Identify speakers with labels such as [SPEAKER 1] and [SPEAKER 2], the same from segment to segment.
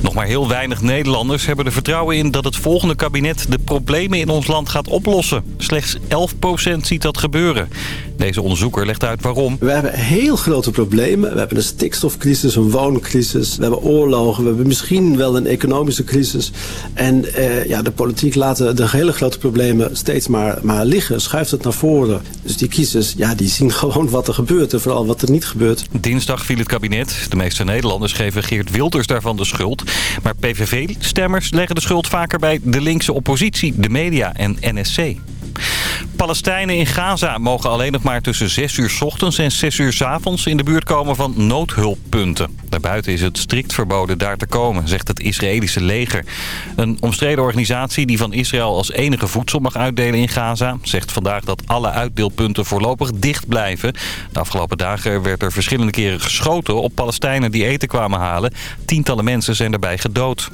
[SPEAKER 1] Nog maar heel weinig Nederlanders hebben er vertrouwen in dat het volgende kabinet de problemen in ons land gaat oplossen. Slechts 11% ziet dat gebeuren. Deze onderzoeker legt uit waarom.
[SPEAKER 2] We hebben heel grote problemen. We hebben een stikstofcrisis, een wooncrisis. We hebben oorlogen. We hebben misschien wel een economische crisis. En eh, ja, de politiek laat de hele grote problemen steeds maar, maar liggen. Schuift het naar voren. Dus die kiezers, ja, die zien gewoon wat er gebeurt. En vooral wat er niet gebeurt.
[SPEAKER 1] Dinsdag viel het kabinet. De meeste Nederlanders geven Geert Wilders daarvan de schuld. Maar PVV-stemmers leggen de schuld vaker bij de linkse oppositie, de media en NSC. Palestijnen in Gaza mogen alleen nog maar tussen 6 uur s ochtends en 6 uur s avonds in de buurt komen van noodhulppunten. Daarbuiten is het strikt verboden daar te komen, zegt het Israëlische leger. Een omstreden organisatie die van Israël als enige voedsel mag uitdelen in Gaza... zegt vandaag dat alle uitdeelpunten voorlopig dicht blijven. De afgelopen dagen werd er verschillende keren geschoten op Palestijnen die eten kwamen halen. Tientallen mensen zijn daarbij gedood.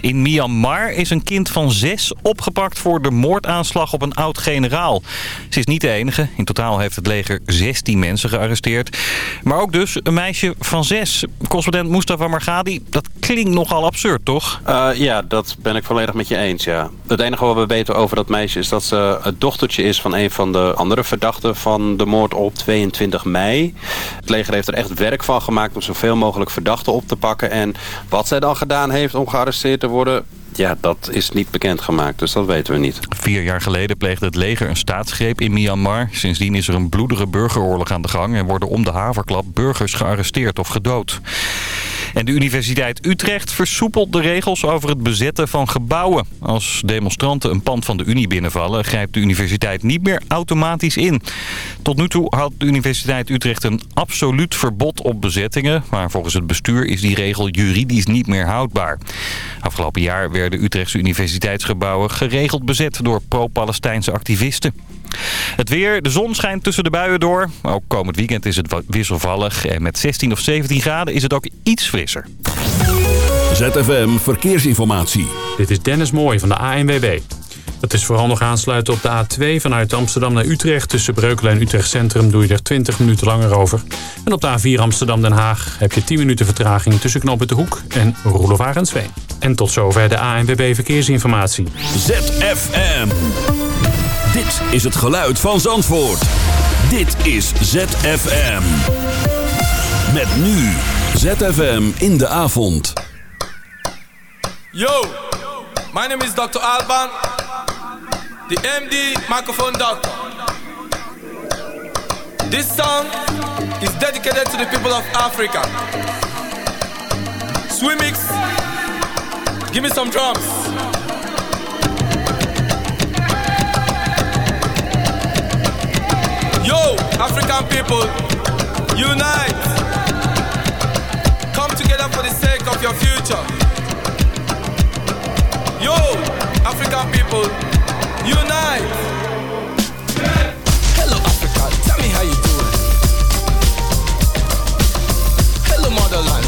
[SPEAKER 1] In Myanmar is een kind van zes opgepakt voor de moordaanslag op een oud-generaal. Ze is niet de enige. In totaal heeft het leger 16 mensen gearresteerd. Maar ook dus een meisje van zes. Correspondent Mustafa Margadi, dat klinkt nogal absurd, toch?
[SPEAKER 3] Uh, ja, dat ben ik volledig met je eens, ja. Het enige wat we weten over dat meisje is dat ze het dochtertje is van een van de andere verdachten van de moord op 22 mei. Het leger heeft er echt werk van gemaakt om zoveel mogelijk verdachten op te pakken. En wat zij dan gedaan heeft om gearresteerd te worden, ja, dat is niet bekendgemaakt, dus dat weten we niet.
[SPEAKER 1] Vier jaar geleden pleegde het leger een staatsgreep in Myanmar. Sindsdien is er een bloedige burgeroorlog aan de gang... en worden om de haverklap burgers gearresteerd of gedood. En de Universiteit Utrecht versoepelt de regels over het bezetten van gebouwen. Als demonstranten een pand van de Unie binnenvallen... grijpt de universiteit niet meer automatisch in. Tot nu toe had de Universiteit Utrecht een absoluut verbod op bezettingen... maar volgens het bestuur is die regel juridisch niet meer houdbaar. Afgelopen jaar werden Utrechtse universiteitsgebouwen geregeld bezet door pro-Palestijnse activisten. Het weer, de zon schijnt tussen de buien door. Ook komend weekend is het wisselvallig. En met 16 of 17 graden is het ook iets frisser.
[SPEAKER 4] ZFM Verkeersinformatie.
[SPEAKER 5] Dit is Dennis Mooij van de ANWB. Het is vooral nog aansluiten op de A2 vanuit Amsterdam naar Utrecht. Tussen Breukelen en Utrecht Centrum doe je er 20 minuten langer over. En op de A4 Amsterdam-Den Haag heb je 10 minuten vertraging tussen Knoppen de Hoek en Roelof Arendsveen. En tot zover de ANWB Verkeersinformatie.
[SPEAKER 4] ZFM. Dit is het geluid van Zandvoort. Dit is ZFM. Met nu ZFM in de avond.
[SPEAKER 6] Yo, my name is Dr. Alban, the MD microphone doctor. This song is dedicated to the people of Africa. Swimmix, give me some drums. Yo, African people, unite. Come together for the sake of your future. Yo, African people, unite. Hello, Africa, tell me how you doing. Hello, motherland,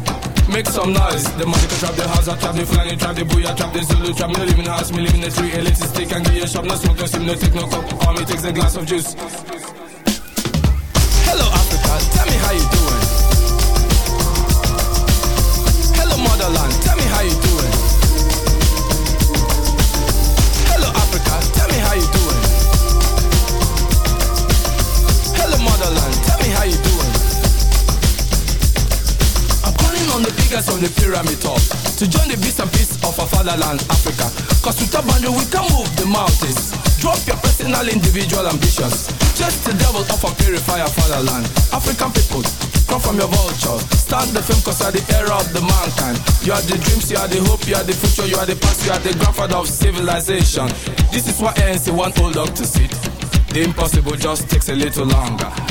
[SPEAKER 6] Make some noise. The magic trap, the house, I trap, the flying trap, the booyah trap, the Zulu trap. Me the house, me live in the street. Elitist stick and get your shop. No smoke, no sim, no take no cup. All me takes a glass of juice. The pyramid top to join the beast and peace of our fatherland, Africa. Cause with a boundary we can move the mountains. Drop your personal, individual ambitions. Just the devil of a purifier fatherland. African people, come from your vulture. Start the film cause you are the era of the mankind. You are the dreams, you are the hope, you are the future, you are the past, you are the grandfather of civilization. This is what ANC want old dog to sit. The impossible just takes a little longer.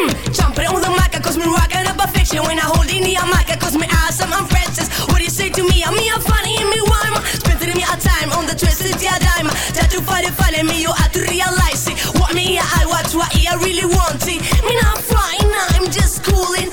[SPEAKER 7] Mmm, jumping on the mic, cause me rockin' up a fiction. When I hold in the mic, cause me awesome, I'm Francis What you say to me? I'm me, I'm funny, and me rhyme. Spending me a time on the twisted yeah dime. Try to find it, find me, you have to realize it. What me, I watch, what I really want it. Me not flying, I'm just cooling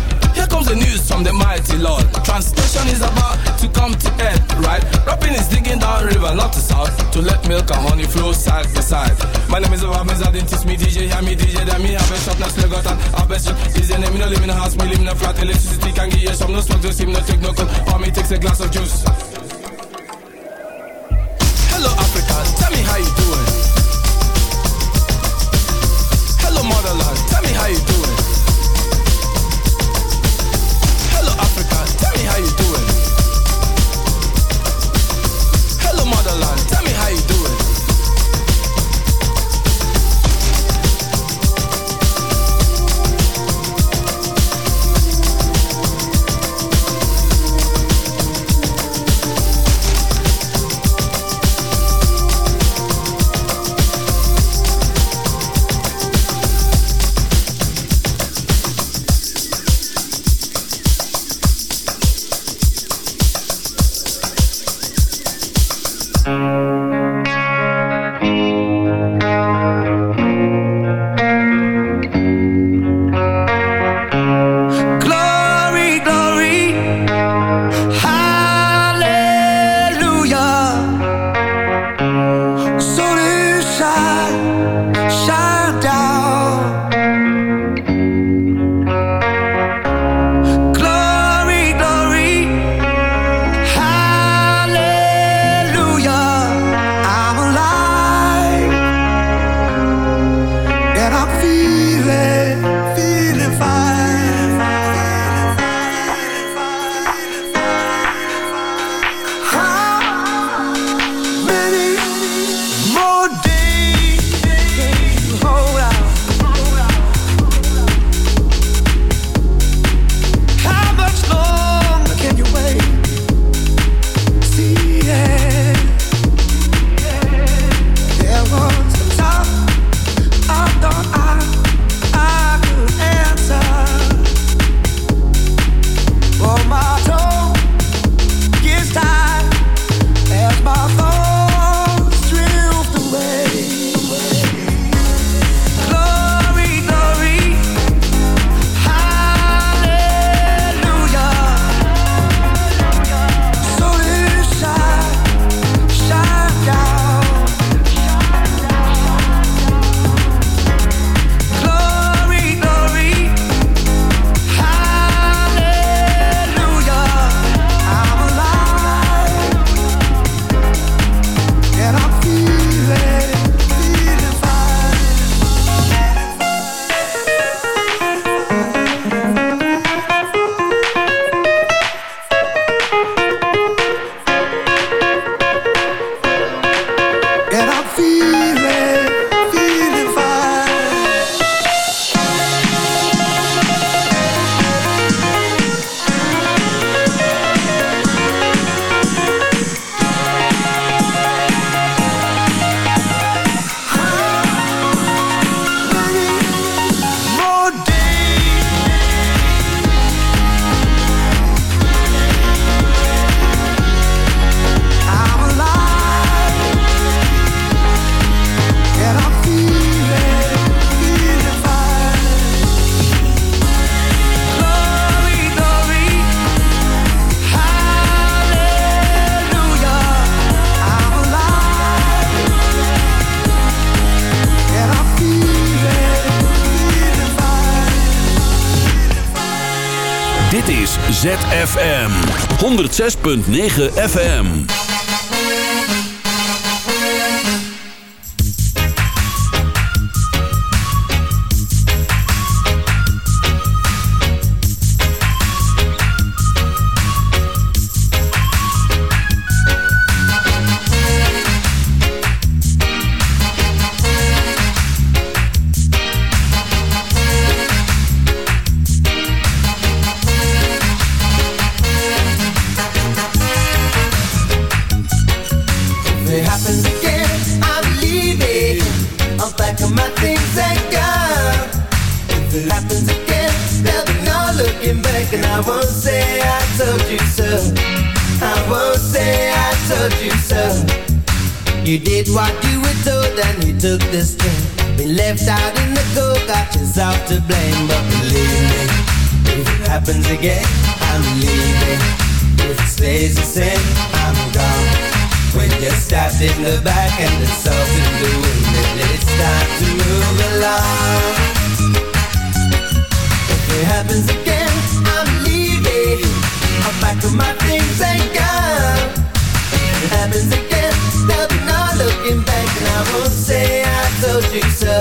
[SPEAKER 6] Comes the news from the mighty Lord. Translation is about to come to end, right? Rapping is digging down river, not to south, to let milk and honey flow side by side. My name is Obamiz, I teach me DJ, hear me DJ, then me have a shop, now still got an have a shop. Is your name, me no live in a house, me live in a flat, electricity can give you some, no smoke, no steam, no take no cold, or me takes a glass of juice. Hello Africa, tell me how you doing. Hello motherland, tell me how you doing. You doing.
[SPEAKER 4] 106.9 FM.
[SPEAKER 8] Again, I'm leaving. If it stays the same, I'm gone. When you're stabbed in the back and the salt in the wind it's time to move along. If it happens again, I'm leaving. I'll pack up my things and go. If it happens again, there'll be no looking back And I won't say I told you so.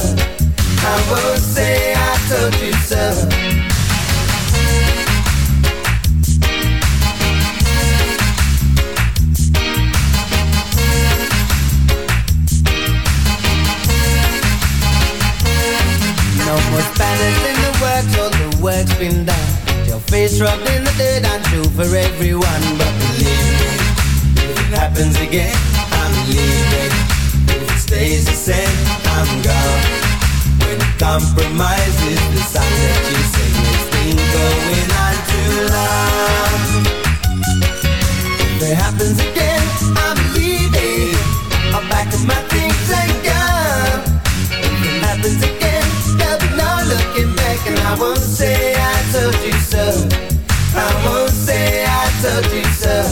[SPEAKER 8] I won't say I told you so Your in the dirt, I'm true for everyone. But believe me, it happens again,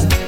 [SPEAKER 8] you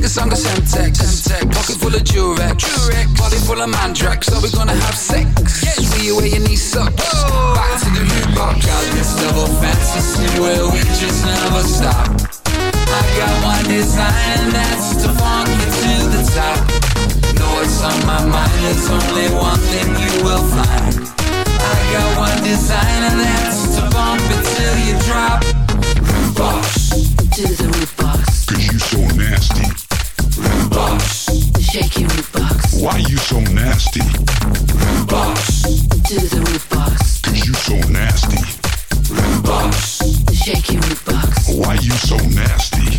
[SPEAKER 9] Sing a song of Semtex. Pocket full of Durex. Body full of Mandrax. Are we gonna have sex? See you where your knee sucks. Oh. Back to the rudebox. Got this double fantasy where we just never stop. I got one design and that's to funk you to the top. Know what's on my mind, there's only one thing you will find. I got one design and that's to bump it till you drop. Rudebox,
[SPEAKER 10] To the rudebox,
[SPEAKER 11] Cause you so nasty.
[SPEAKER 9] Roof box,
[SPEAKER 10] shake your root box.
[SPEAKER 11] Why you so nasty?
[SPEAKER 9] rudebox,
[SPEAKER 10] To the rudebox,
[SPEAKER 11] Cause you so nasty.
[SPEAKER 9] rudebox.
[SPEAKER 10] shake your root box.
[SPEAKER 11] Why you so nasty?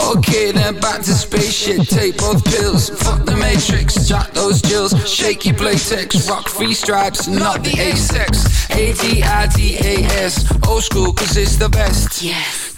[SPEAKER 9] Okay, then back to spaceship. Take both pills. Fuck the matrix. Jack those jills. Shaky playtex. Rock free stripes. Not the A-sex. A-D-I-D-A-S. Old school, cause it's the best.
[SPEAKER 10] Yes.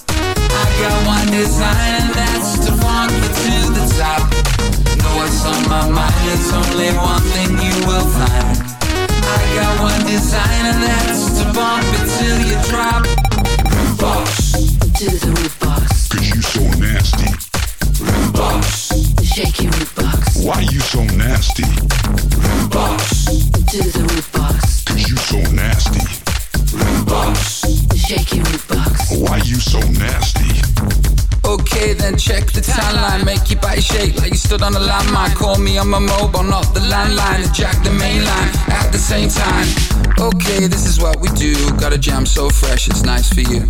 [SPEAKER 9] I got one design and that's to funk you to the top. Know what's on my mind? There's only one thing you will find. I got one design and that's to bump it till you drop. Box,
[SPEAKER 10] To the rudebox.
[SPEAKER 11] Cause you so nasty.
[SPEAKER 9] box,
[SPEAKER 10] Shake your root box.
[SPEAKER 11] Why you so nasty?
[SPEAKER 9] box,
[SPEAKER 10] To the
[SPEAKER 9] rudebox. Then check the timeline. Make your body shake like you stood on a landmine. Call me on my mobile, not the landline. And jack the main line at the same time. Okay, this is what we do. Got a jam so fresh, it's nice for you.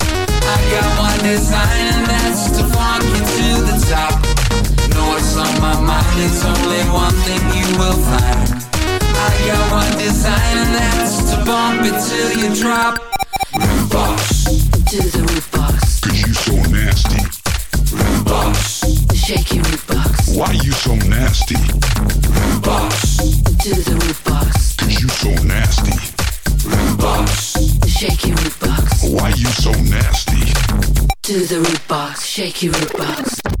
[SPEAKER 9] I got one design and that's to funk you to the top. Know what's on my mind? It's only one thing you will find. I got one design and that's to bump it till you drop. Rudebox,
[SPEAKER 10] To the rudebox.
[SPEAKER 11] Cause you so nasty.
[SPEAKER 9] Roof box,
[SPEAKER 10] Shake your root box.
[SPEAKER 11] Why you so nasty?
[SPEAKER 9] Rudebox,
[SPEAKER 10] To the rudebox.
[SPEAKER 11] Cause you so nasty.
[SPEAKER 9] Rudebox.
[SPEAKER 10] Shake your rudebox.
[SPEAKER 11] Why you so nasty?
[SPEAKER 10] To the rudebox. Shake your
[SPEAKER 4] rudebox.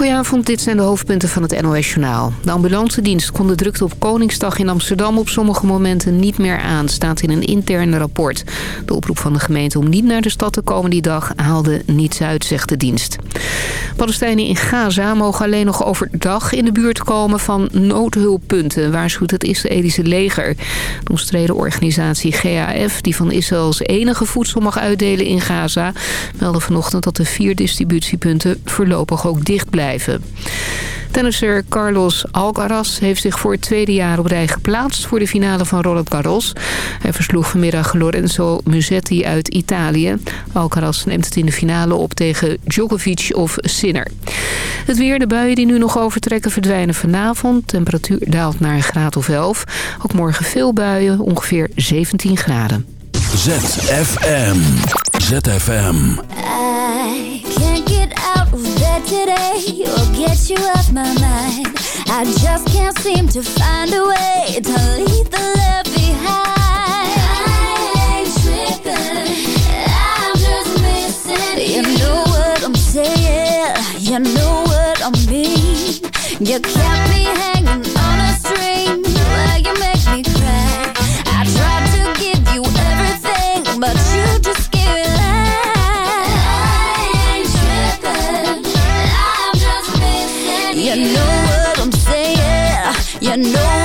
[SPEAKER 12] Goedenavond, dit zijn de hoofdpunten van het NOS-journaal. De ambulance dienst kon de drukte op Koningsdag in Amsterdam op sommige momenten niet meer aan, staat in een interne rapport. De oproep van de gemeente om niet naar de stad te komen die dag haalde niets uit, zegt de dienst. Palestijnen in Gaza mogen alleen nog overdag in de buurt komen van noodhulppunten, waarschuwt het Israëlische leger. De omstreden organisatie GAF, die van Israëls enige voedsel mag uitdelen in Gaza, meldde vanochtend dat de vier distributiepunten voorlopig ook dicht blijven. Tennisser Carlos Alcaraz heeft zich voor het tweede jaar op rij geplaatst voor de finale van Roland Garros. Hij versloeg vanmiddag Lorenzo Musetti uit Italië. Alcaraz neemt het in de finale op tegen Djokovic of Sinner. Het weer, de buien die nu nog overtrekken verdwijnen vanavond. Temperatuur daalt naar een graad of 11. Ook morgen veel buien, ongeveer 17 graden.
[SPEAKER 4] ZFM. ZFM.
[SPEAKER 13] I can't get out today or get you off my mind. I just can't seem to find a way to leave the love behind. I ain't tripping, I'm just missing you. know what I'm saying, you know what I mean. You kept me hanging know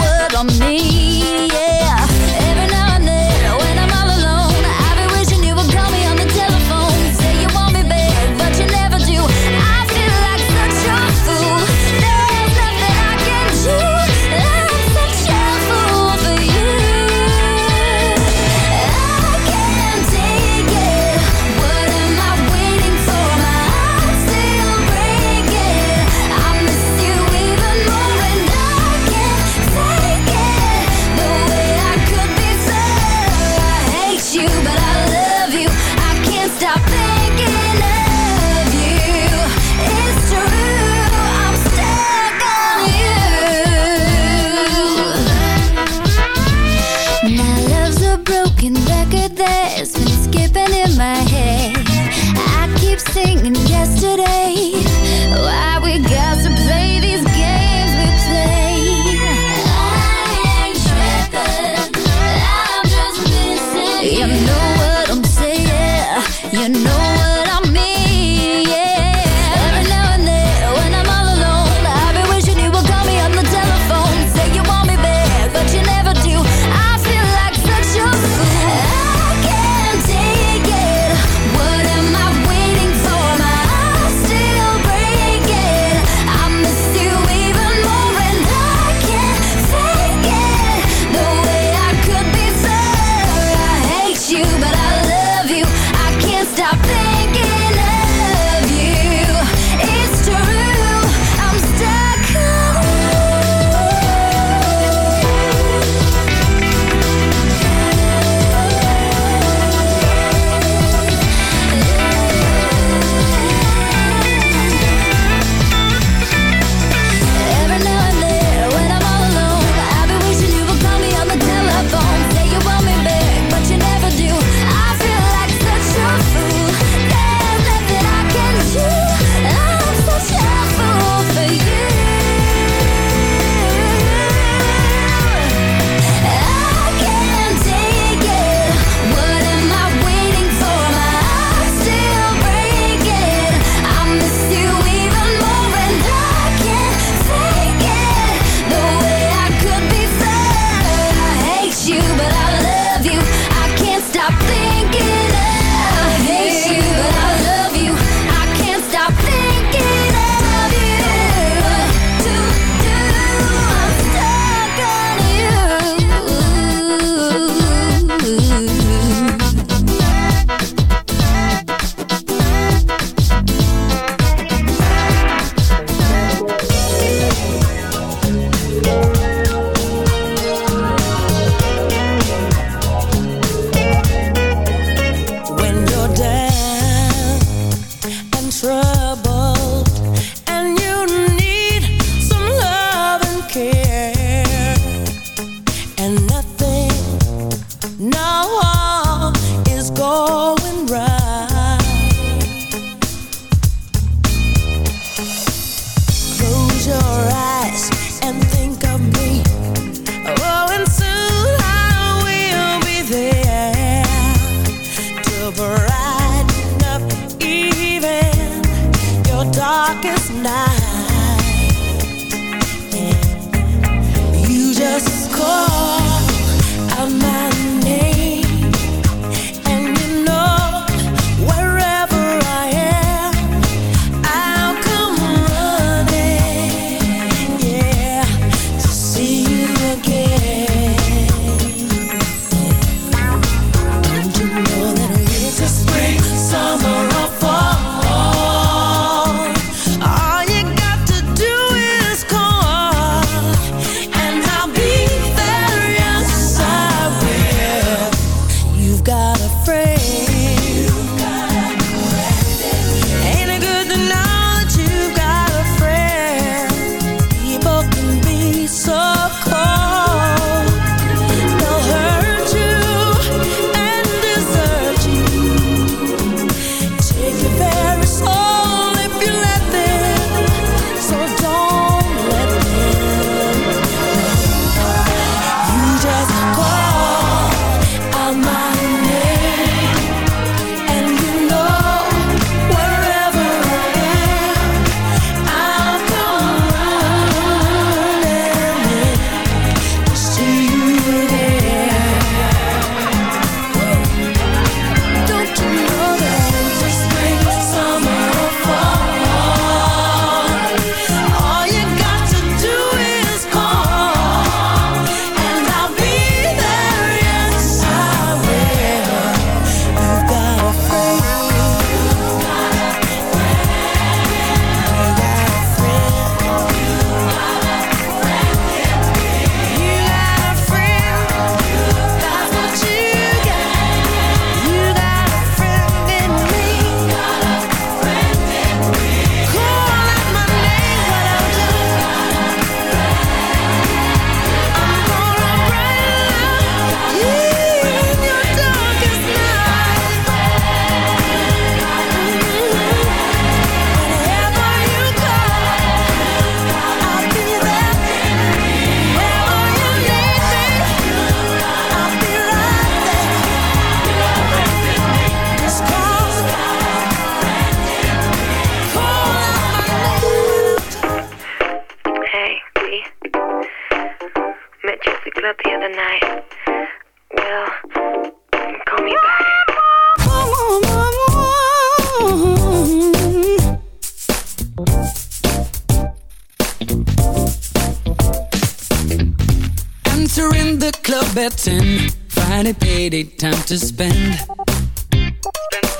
[SPEAKER 14] time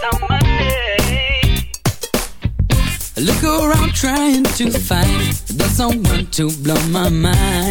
[SPEAKER 14] some money. Look around trying to find the someone to blow my mind.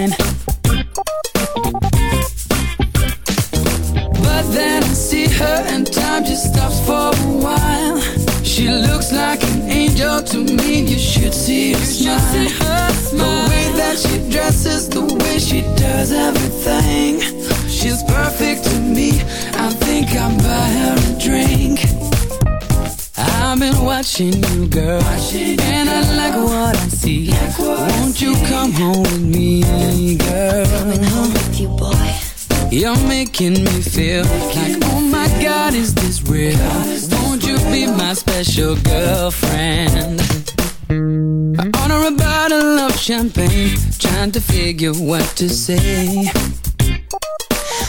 [SPEAKER 14] Making me feel like, oh my God, is this real? Won't you be my special girlfriend? I order a bottle of champagne, trying to figure what to say.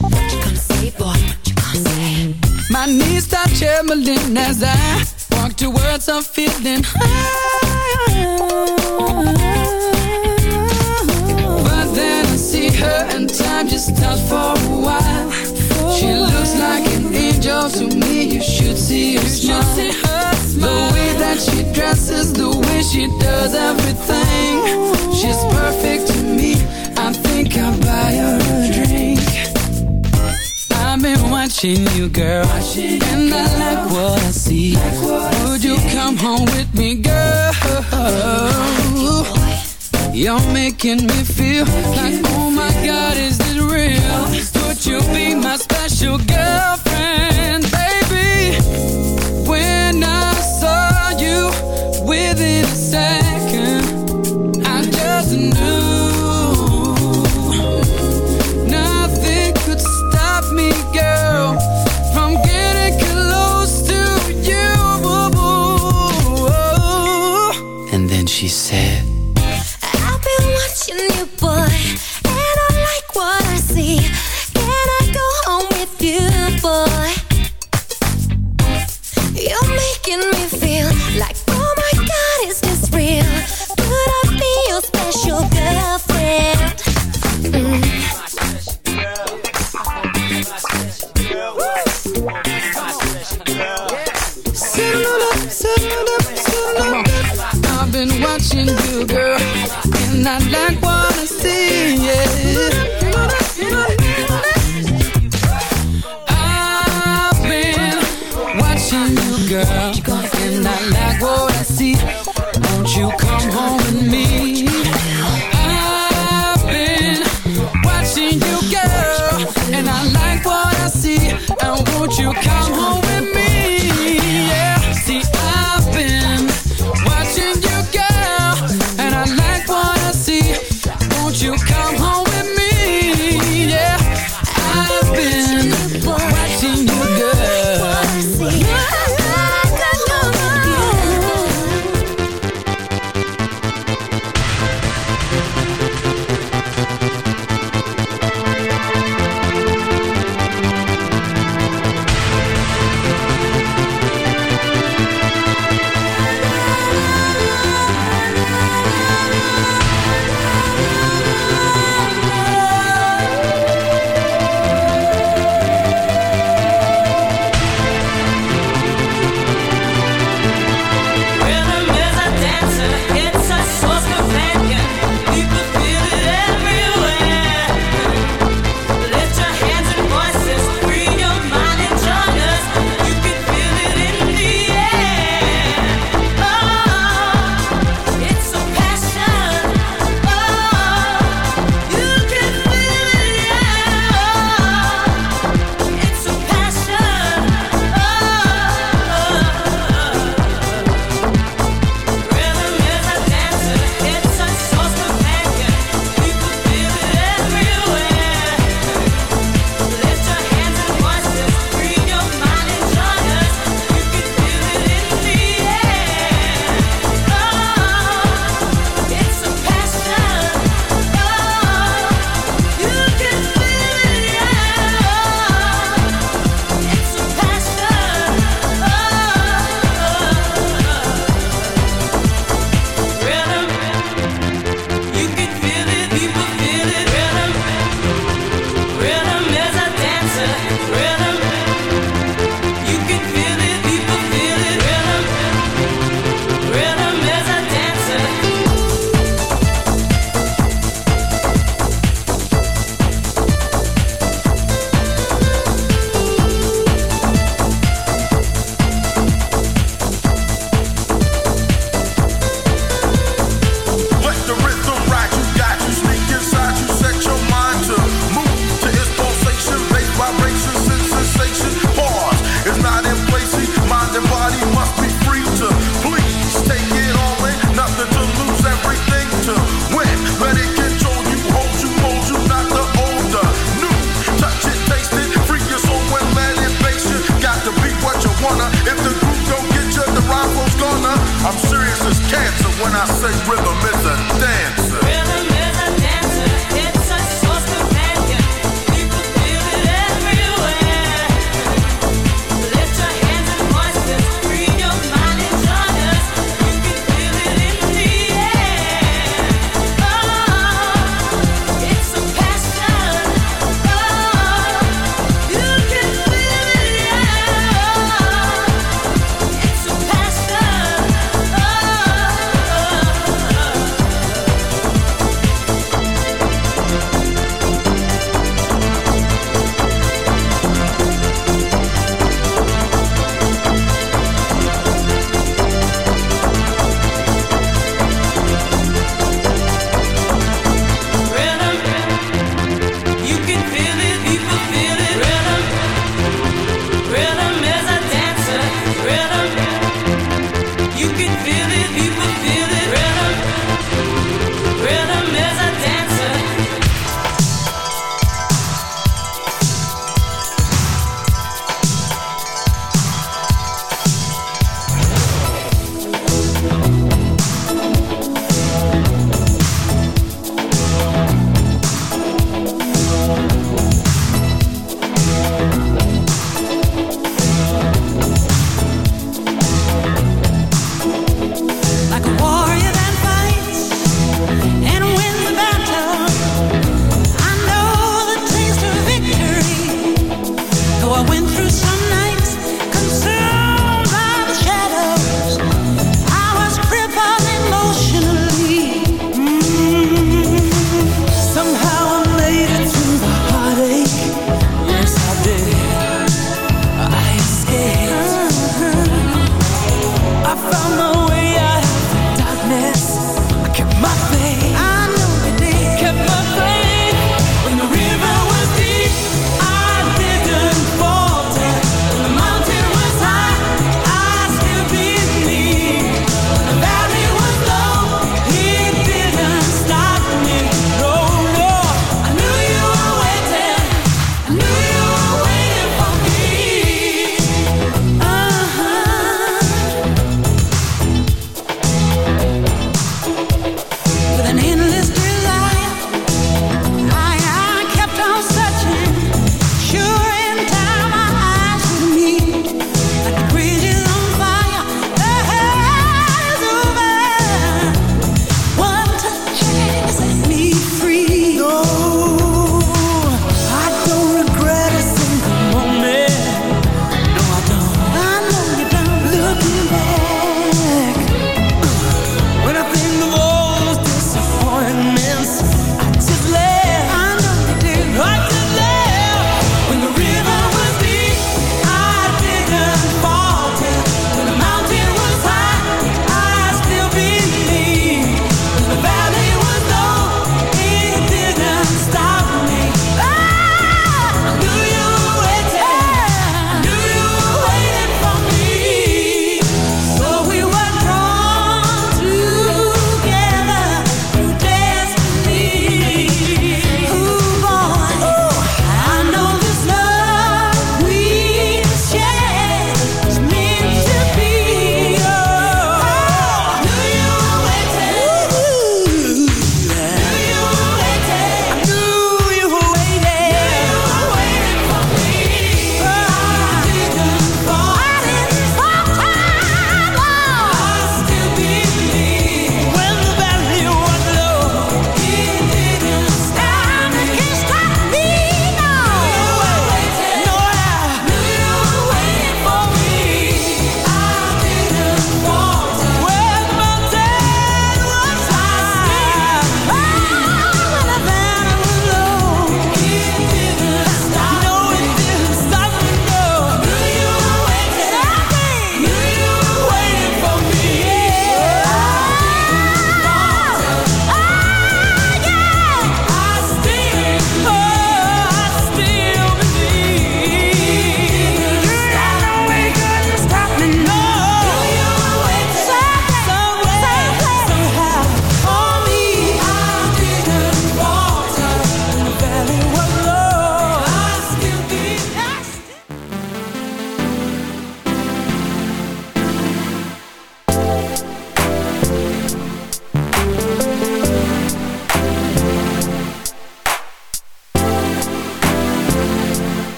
[SPEAKER 14] What you gonna say, boy? What you gonna say? My knees start trembling as I walk towards a feeling high. But then I see her and time just stops for like an angel to me. You should see her smile. The way that she dresses, the way she does everything. She's perfect to me. I think I'll buy her a drink. I've been watching you, girl, and I like what I see. Would you come home with me, girl? You're making me feel like, oh my God, is this real? Would you be my special girlfriend,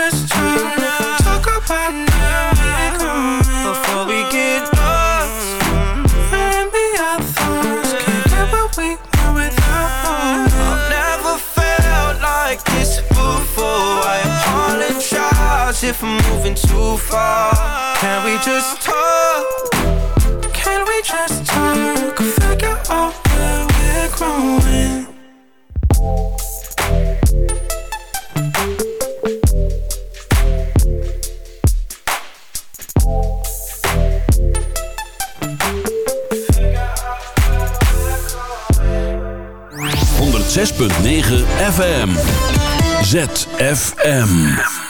[SPEAKER 15] Can we just talk? About now before we get lost and be our thoughts. Can't get what we want without I've never felt like this before. I apologize if I'm moving too far. Can we just talk? Can we just talk?
[SPEAKER 4] 106.9 FM. ZFM.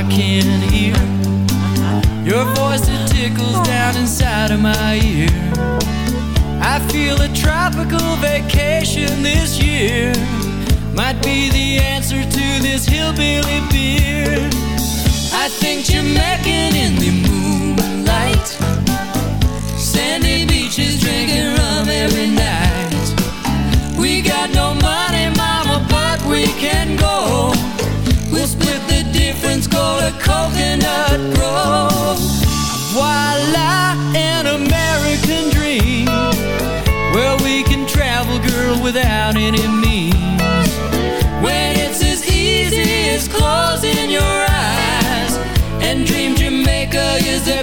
[SPEAKER 16] I can hear your voice that tickles down inside of my ear. I feel a tropical vacation this year might be the answer to this hillbilly beer. I think Jamaican in the moonlight, sandy beaches drinking rum every night. We got no money, mama, but we can go. Difference, go to Coconut Grove. Voila, an American dream. Where we can travel, girl, without any means. When it's as easy as closing your eyes and dream Jamaica is their